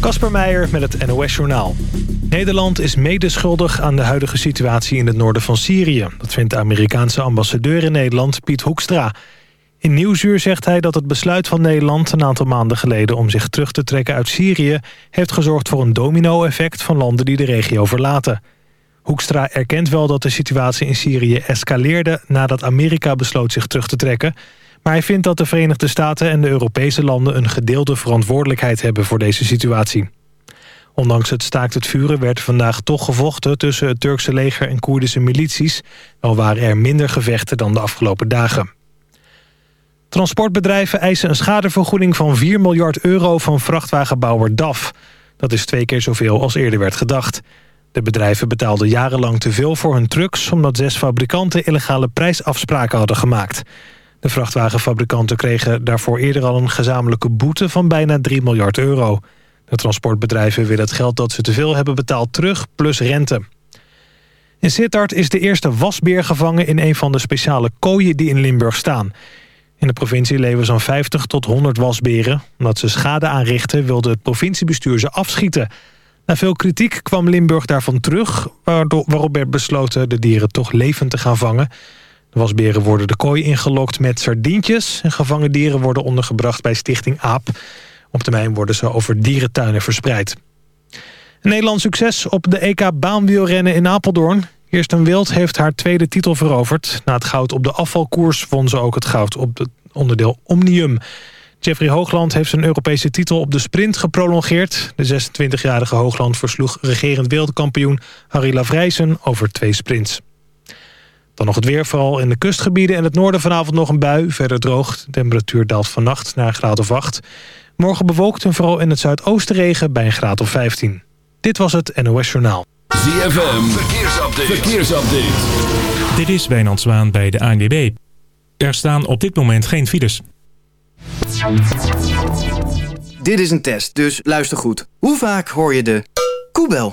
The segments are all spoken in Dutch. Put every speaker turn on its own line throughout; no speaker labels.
Kasper Meijer met het NOS Journaal. Nederland is medeschuldig aan de huidige situatie in het noorden van Syrië. Dat vindt de Amerikaanse ambassadeur in Nederland, Piet Hoekstra. In Nieuwsuur zegt hij dat het besluit van Nederland een aantal maanden geleden... om zich terug te trekken uit Syrië... heeft gezorgd voor een domino-effect van landen die de regio verlaten. Hoekstra erkent wel dat de situatie in Syrië escaleerde... nadat Amerika besloot zich terug te trekken... Maar hij vindt dat de Verenigde Staten en de Europese landen... een gedeelde verantwoordelijkheid hebben voor deze situatie. Ondanks het staakt het vuren werd vandaag toch gevochten... tussen het Turkse leger en Koerdische milities... al waren er minder gevechten dan de afgelopen dagen. Transportbedrijven eisen een schadevergoeding van 4 miljard euro... van vrachtwagenbouwer DAF. Dat is twee keer zoveel als eerder werd gedacht. De bedrijven betaalden jarenlang te veel voor hun trucks... omdat zes fabrikanten illegale prijsafspraken hadden gemaakt... De vrachtwagenfabrikanten kregen daarvoor eerder al een gezamenlijke boete van bijna 3 miljard euro. De transportbedrijven willen het geld dat ze te veel hebben betaald terug, plus rente. In Sittard is de eerste wasbeer gevangen in een van de speciale kooien die in Limburg staan. In de provincie leven zo'n 50 tot 100 wasberen. Omdat ze schade aanrichten wilde het provinciebestuur ze afschieten. Na veel kritiek kwam Limburg daarvan terug... waarop werd besloten de dieren toch levend te gaan vangen... De wasberen worden de kooi ingelokt met sardientjes... en gevangen dieren worden ondergebracht bij Stichting AAP. Op termijn worden ze over dierentuinen verspreid. Een Nederlands succes op de EK baanwielrennen in Apeldoorn. Kirsten Wild heeft haar tweede titel veroverd. Na het goud op de afvalkoers won ze ook het goud op het onderdeel Omnium. Jeffrey Hoogland heeft zijn Europese titel op de sprint geprolongeerd. De 26-jarige Hoogland versloeg regerend wereldkampioen Harry Lavrijsen over twee sprints. Dan nog het weer, vooral in de kustgebieden en het noorden vanavond nog een bui. Verder droog, de temperatuur daalt vannacht naar een graad of 8. Morgen bewolkt en vooral in het zuidoosten regen bij een graad of 15. Dit was het NOS Journaal.
ZFM, verkeersupdate. verkeersupdate.
Dit is Wijnand Zwaan bij de ANWB. Er staan op dit moment geen files.
Dit is een test, dus luister goed. Hoe vaak hoor je de koebel?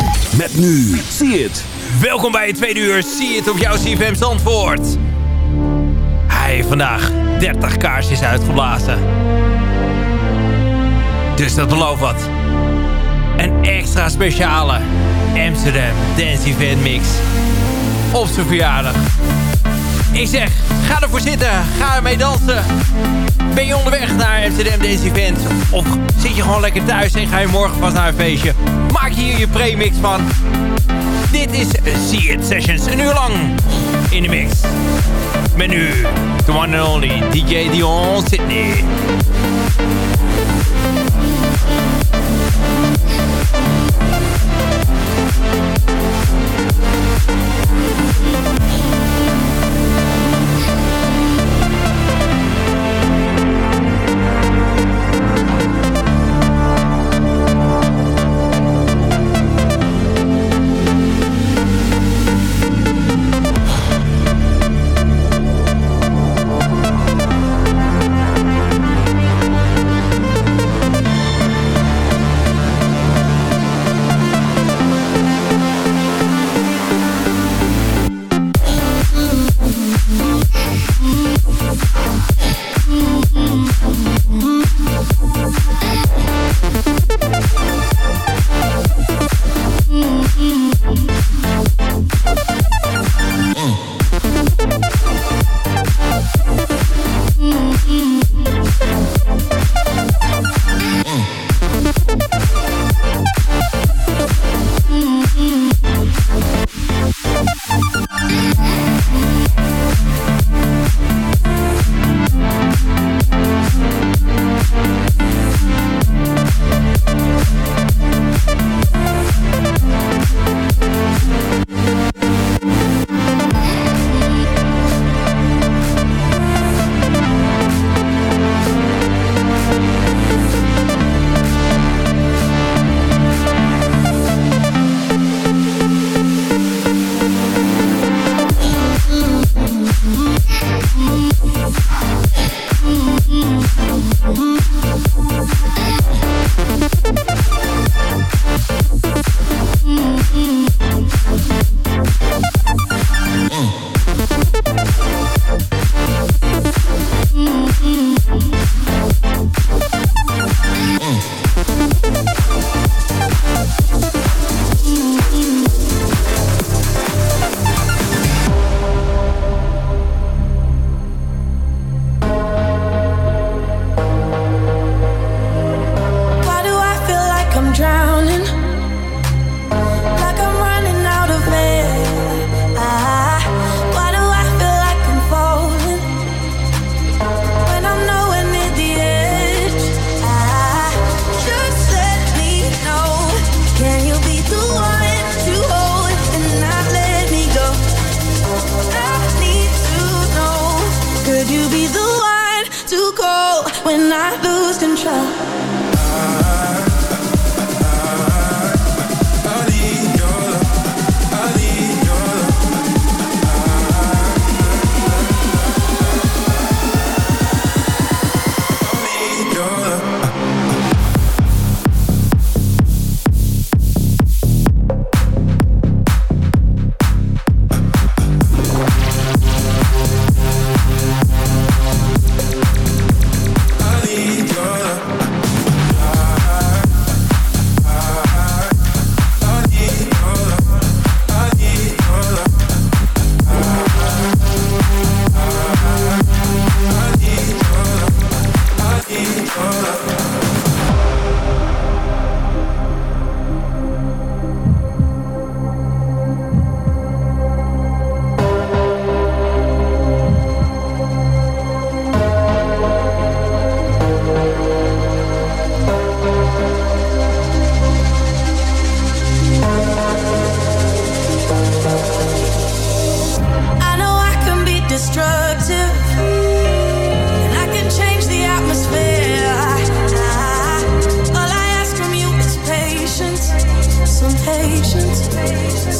Met nu, zie het.
Welkom bij het tweede uur, zie het op jouw CFM Zandvoort. Hij vandaag 30 kaarsjes uitgeblazen. Dus dat belooft wat. Een extra speciale Amsterdam Dance Event Mix. Op zijn verjaardag. Ik zeg, ga ervoor zitten. Ga ermee dansen. Ben je onderweg naar Amsterdam Dance Event? Of zit je gewoon lekker thuis en ga je morgen pas naar een feestje? Maak hier je premix van. Dit is See It Sessions. Een uur lang in de mix. Met nu de one and only DJ Dion Sydney.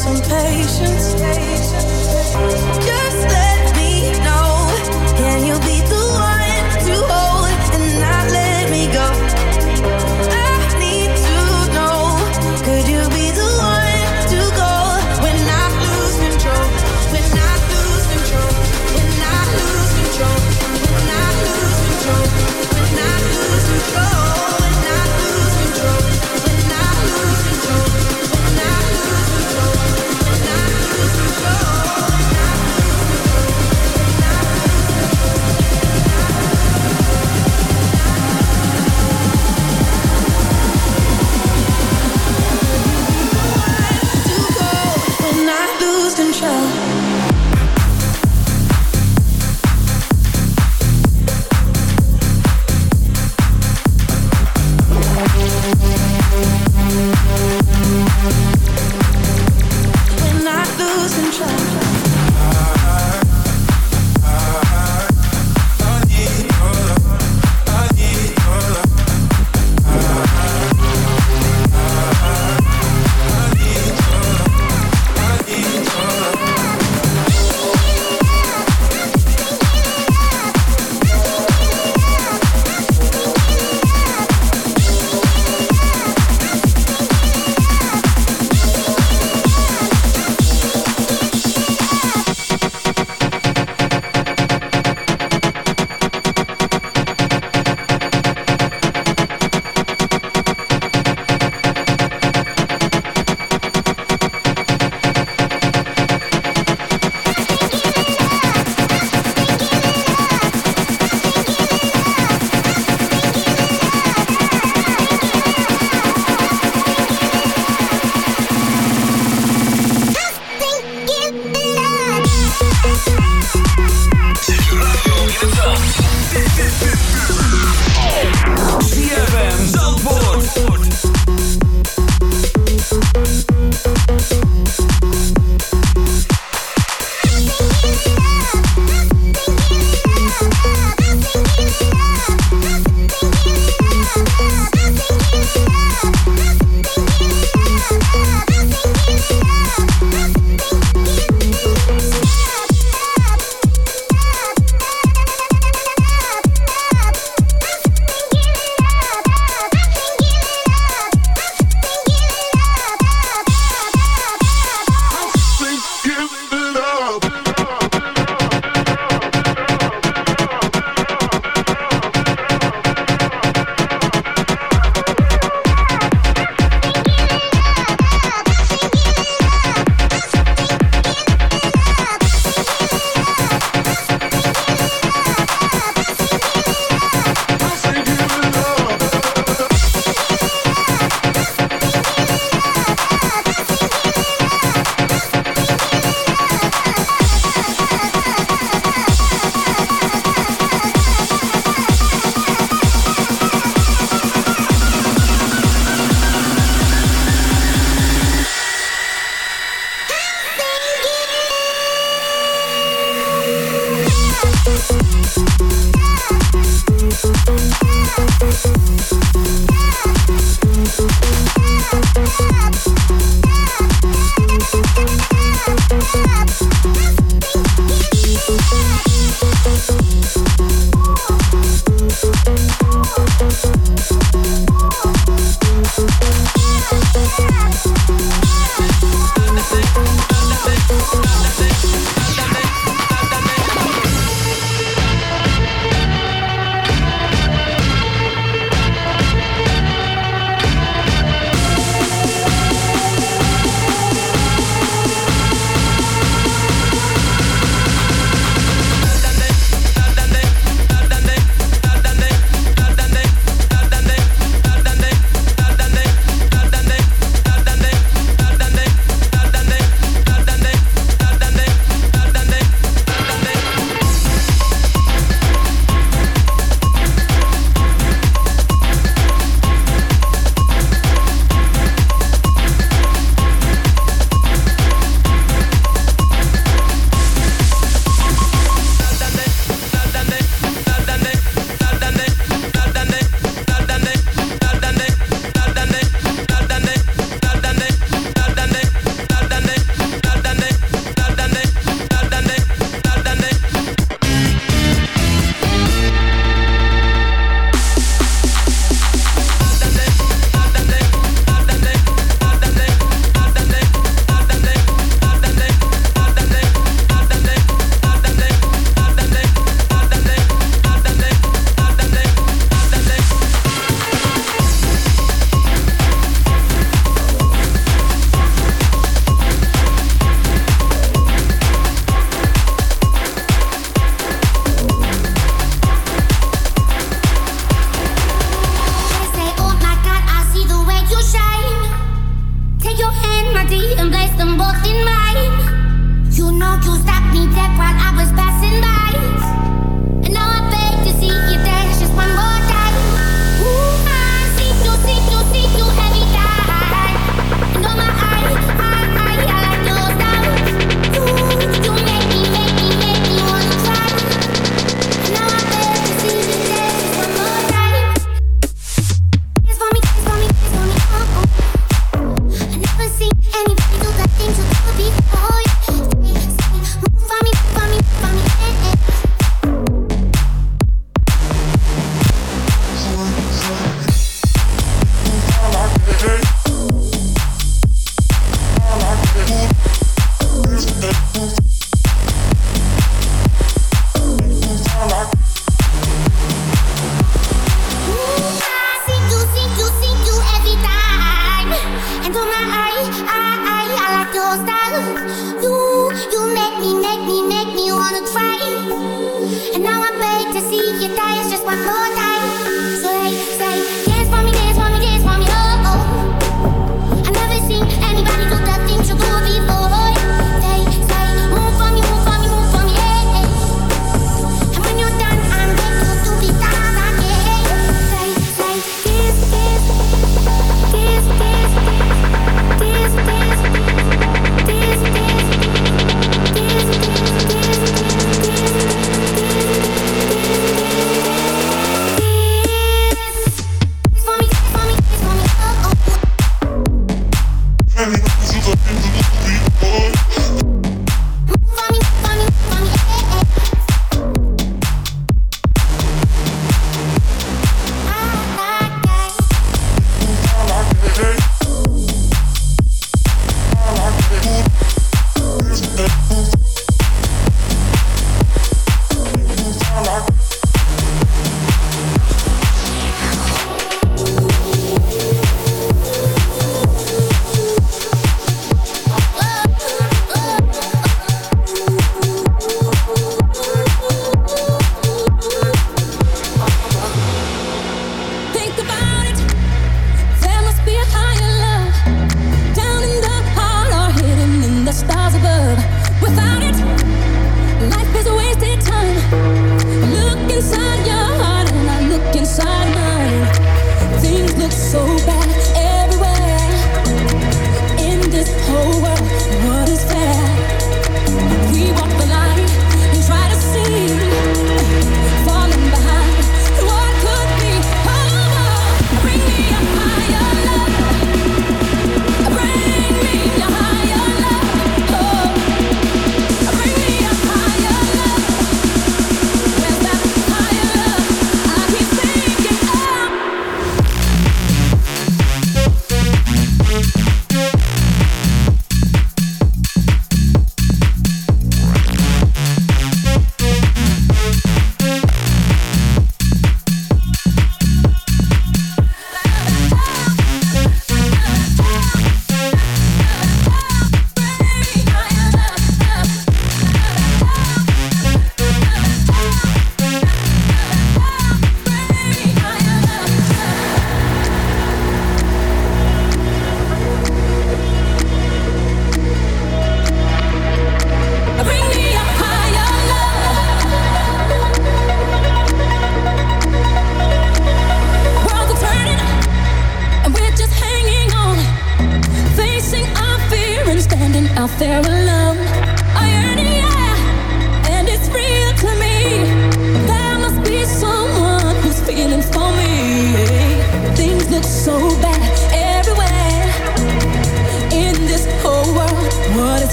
some patience.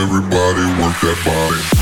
Everybody work that body.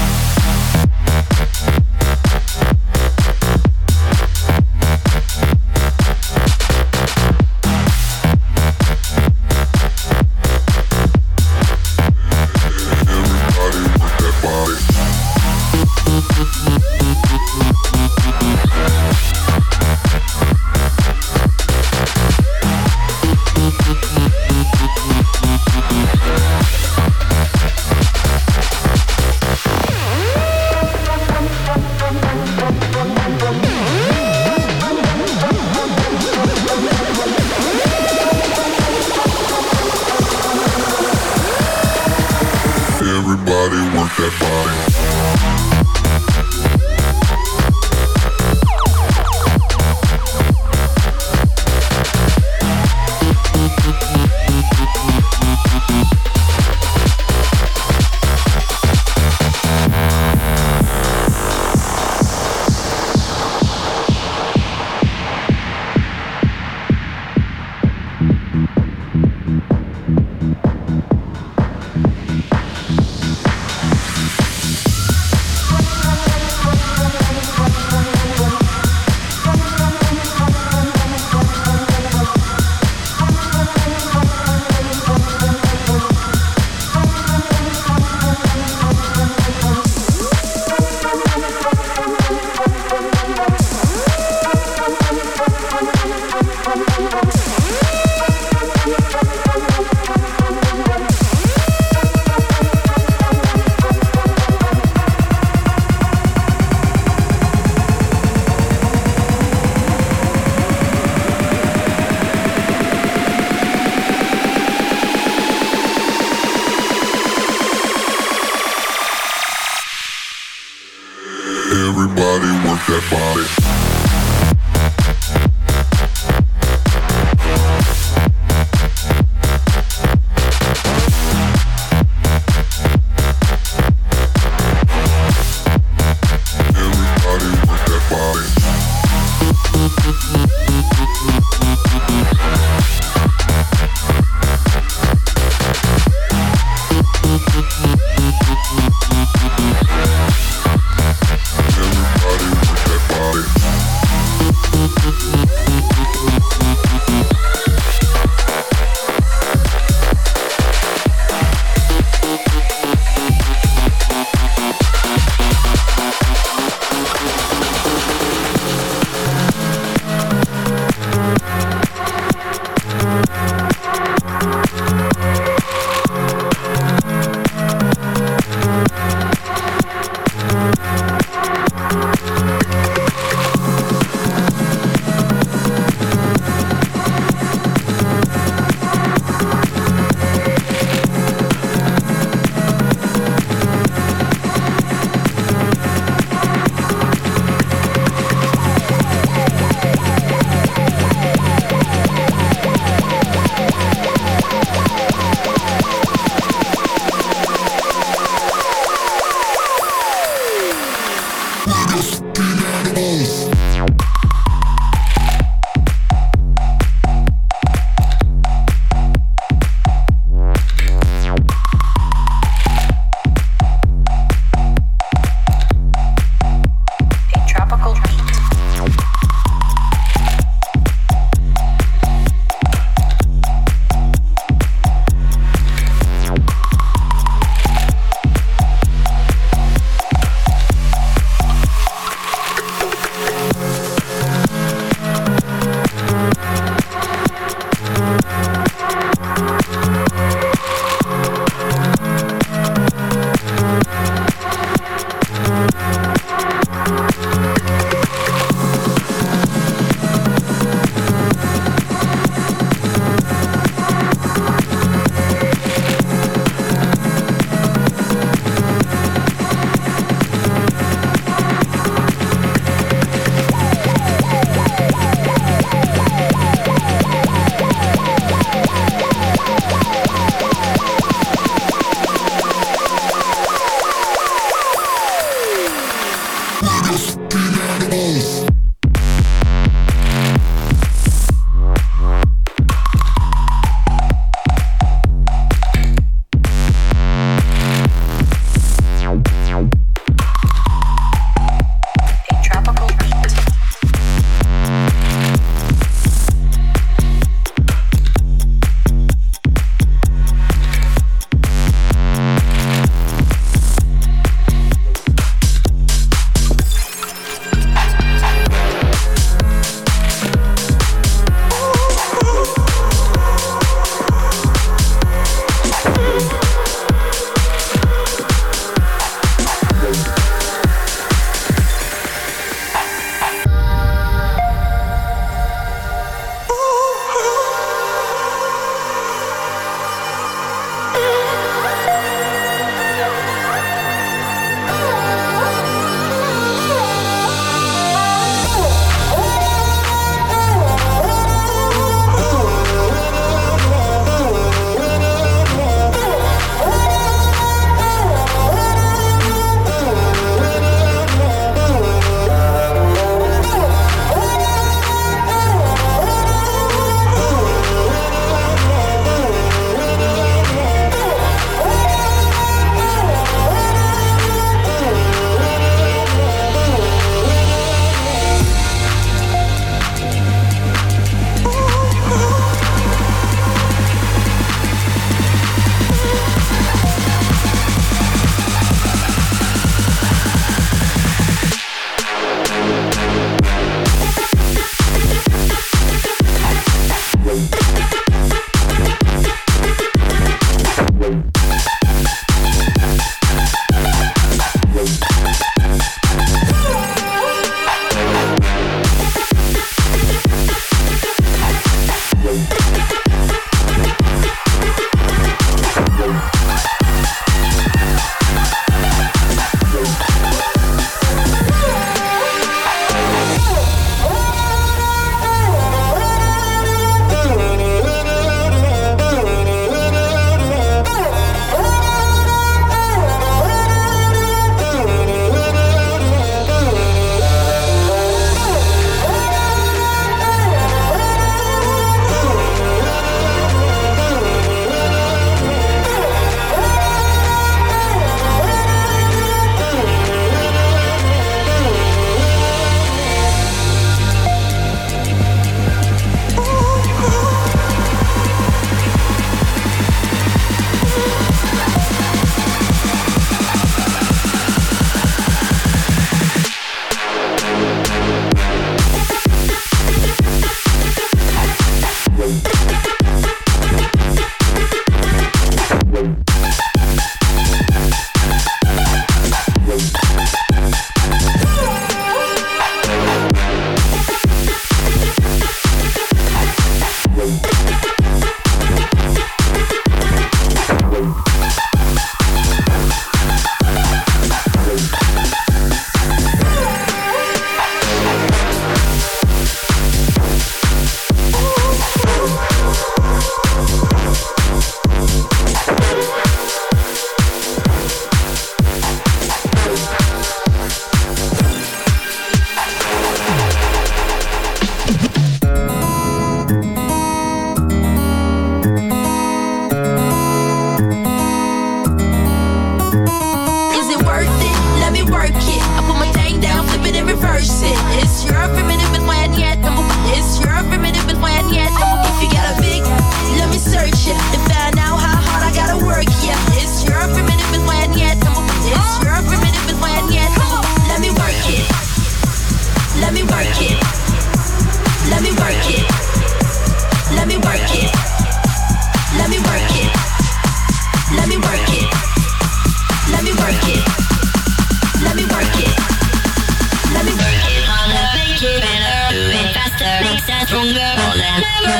Stronger than ever.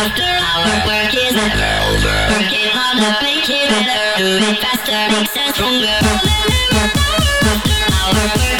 After our work is never Working harder, make it better. Do it faster, stronger than ever. After our work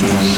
Thank you.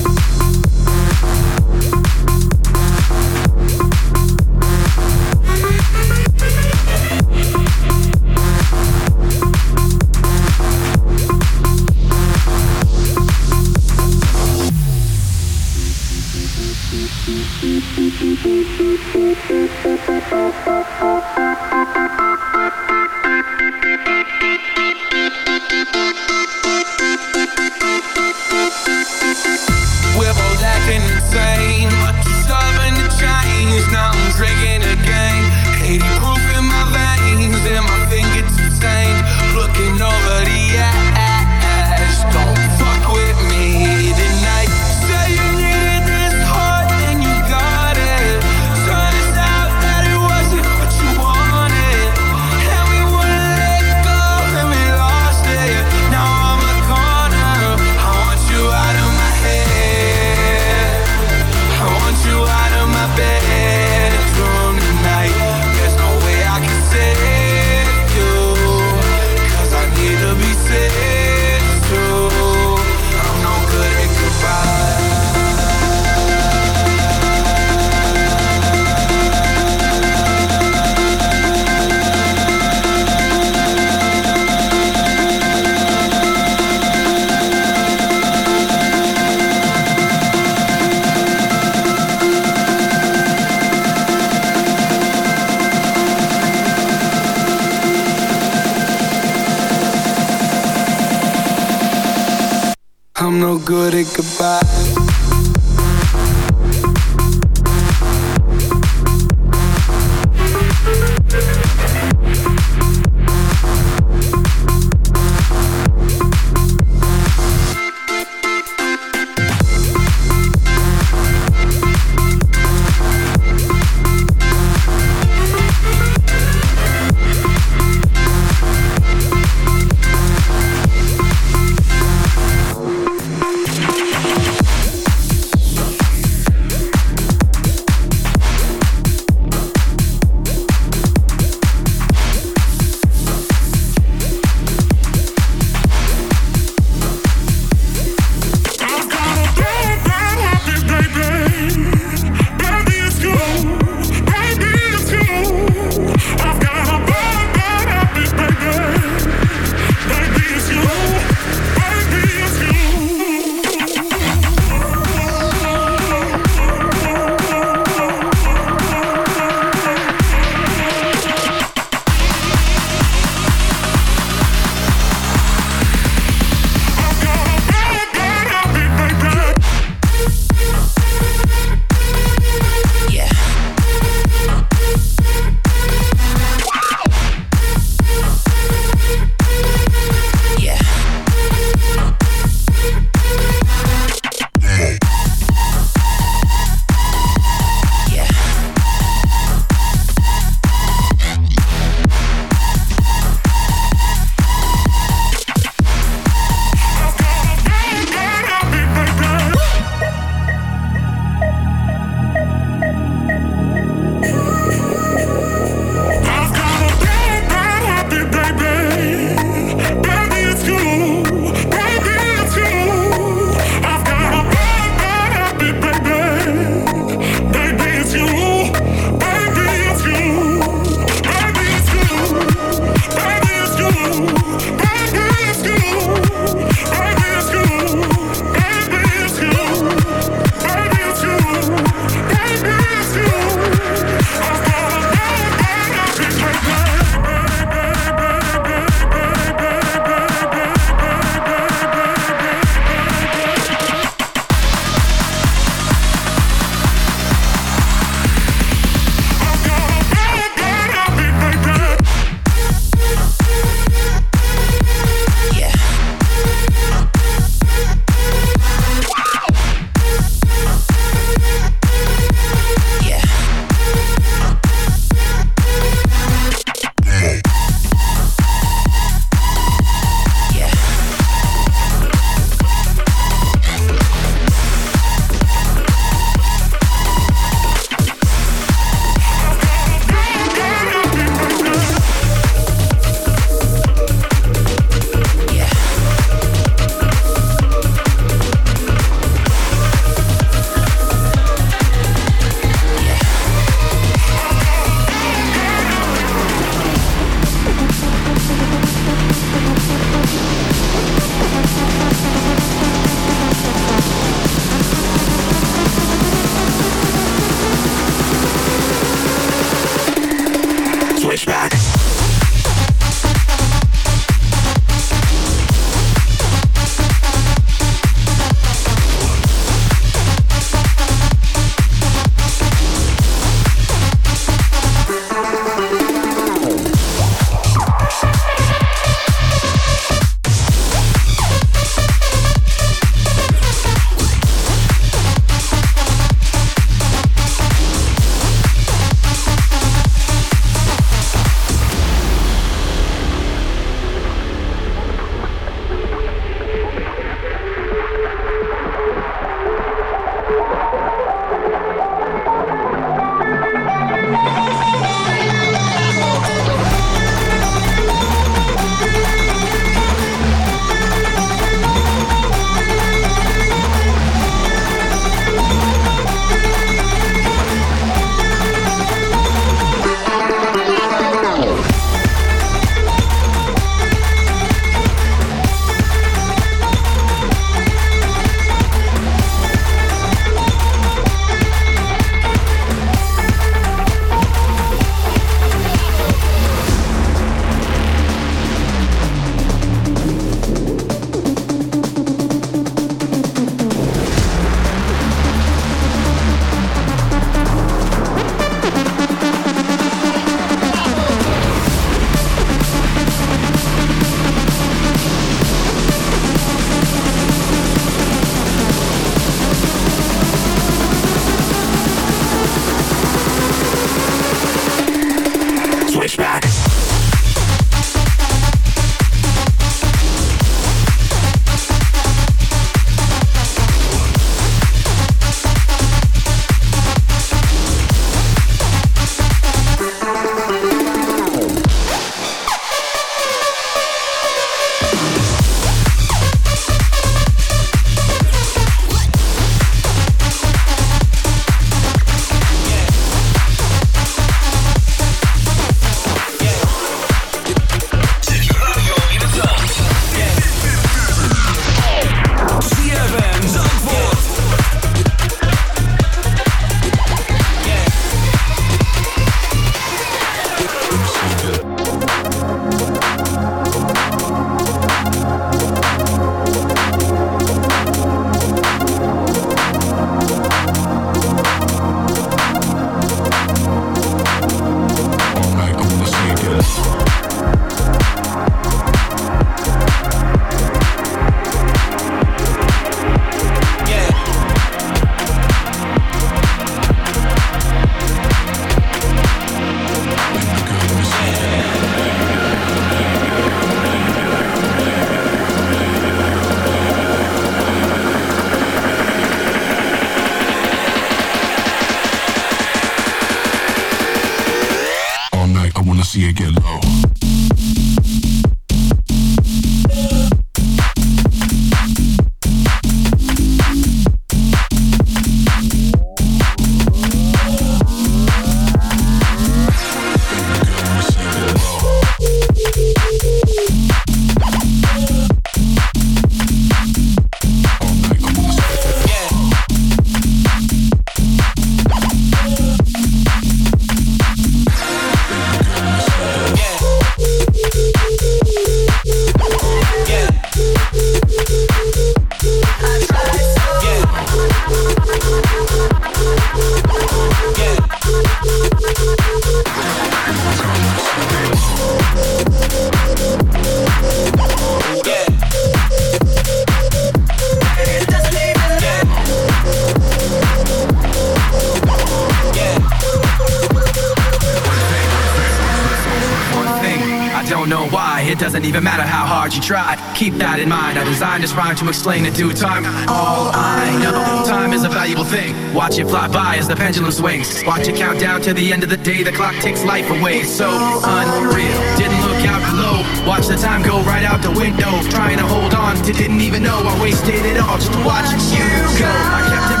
Hard you try. Keep that in mind. I designed this rhyme to explain in due time. All I know, time is a valuable thing. Watch it fly by as the pendulum swings. Watch it count down to the end of the day. The clock takes life away. So unreal. Didn't look out below. Watch the time go right out the window. Trying to hold on to didn't even know I wasted it all just to watch you go. I kept everything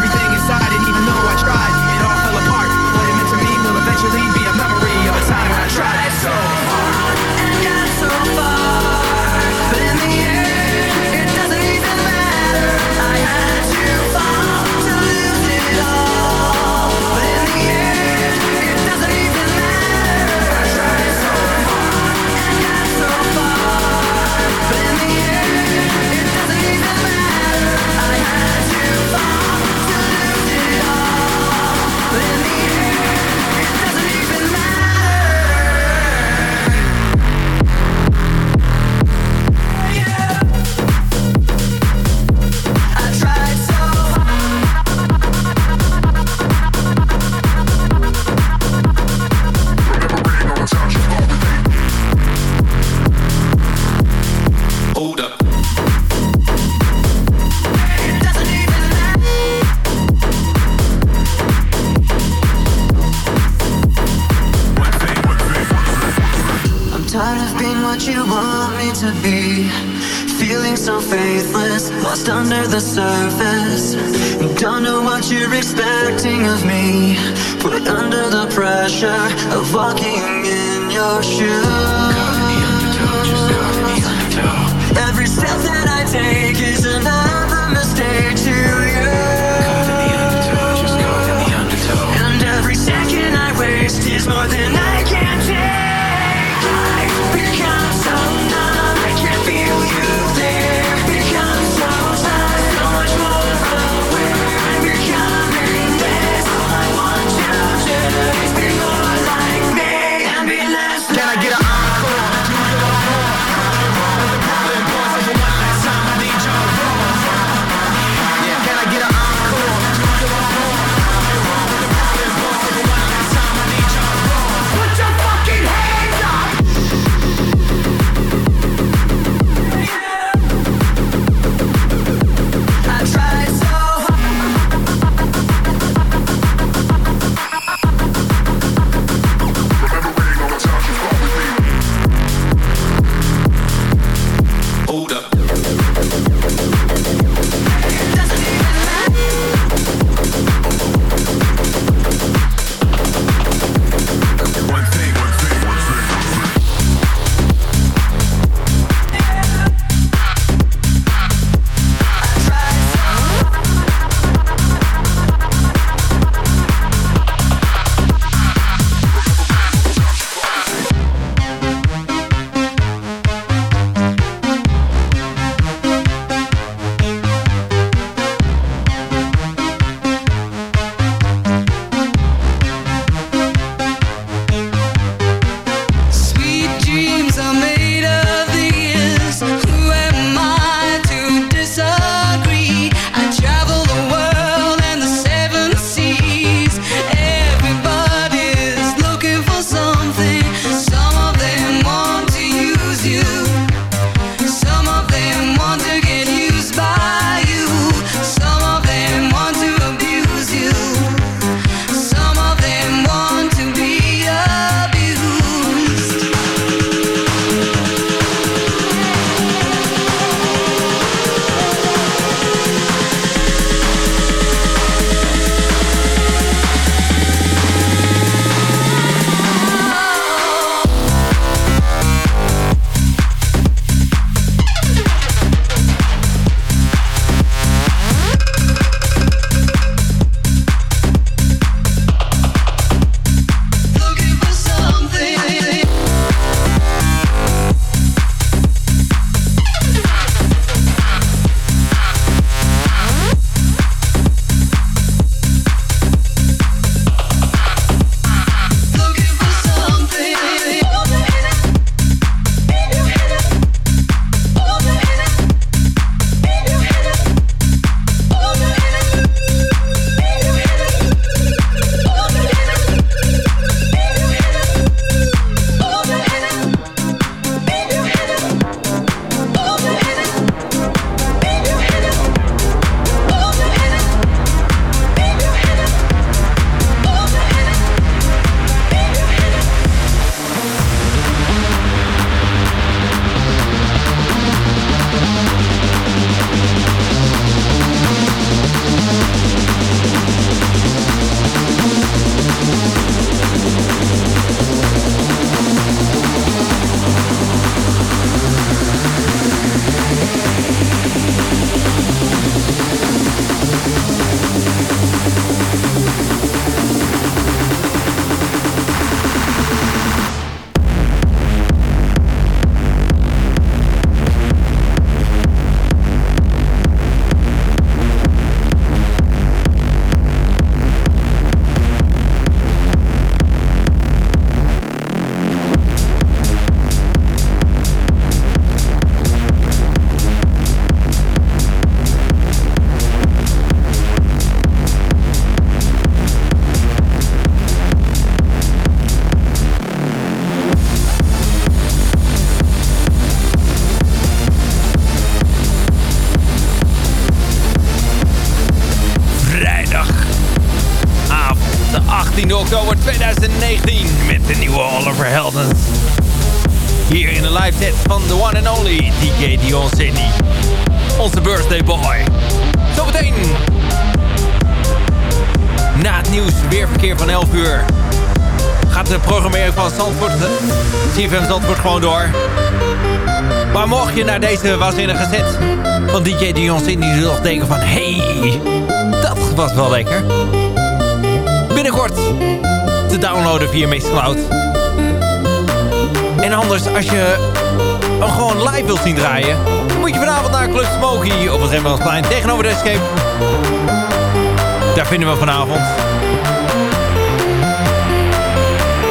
tired of being what you want me to be. Feeling so faithless, lost under the surface. Don't know what you're expecting of me. Put under the pressure of walking in your shoes. Every step that I take is another mistake to you. And every second I waste is more than I
2019 met de nieuwe Oliver Heldens. Hier in de live set van the one and only DJ Dion Sydney. Onze birthday boy. Zometeen. Na het nieuws weerverkeer van 11 uur. Gaat de programmering van Zandvoort, CFM Zandvoort gewoon door. Maar mocht je naar deze waanzinnige set van DJ Dion Sydney nog denken van... Hey, dat was wel lekker. Binnenkort downloaden via Mixcloud. En anders, als je hem gewoon live wilt zien draaien... moet je vanavond naar Club Smoky op het Rembrandtsplein tegenover de Escape. Daar vinden we vanavond.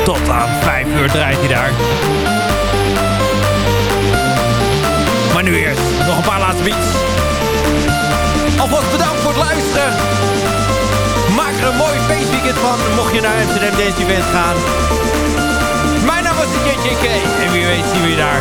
Tot aan 5 uur draait hij daar. Maar nu eerst nog een paar laatste beats. Alvast bedankt voor het luisteren. Een mooi feestweekend van, mocht je naar Amsterdam Dance Event gaan. Mijn naam was JJK en wie weet zien we daar.